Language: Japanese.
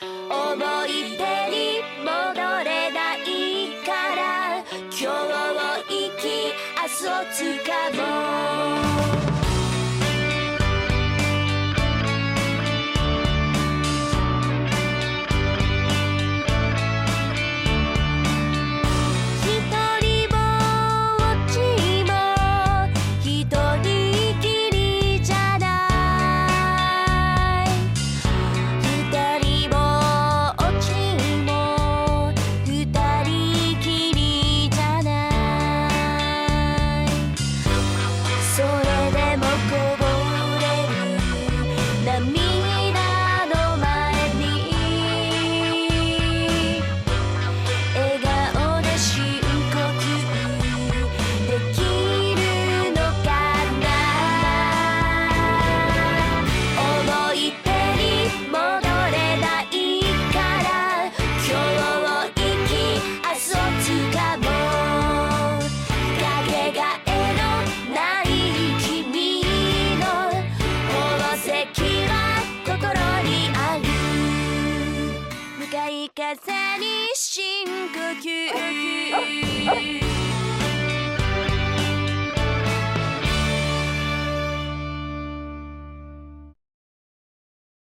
思い出に戻れないから今日を生き明日をつかもう。風に深呼吸。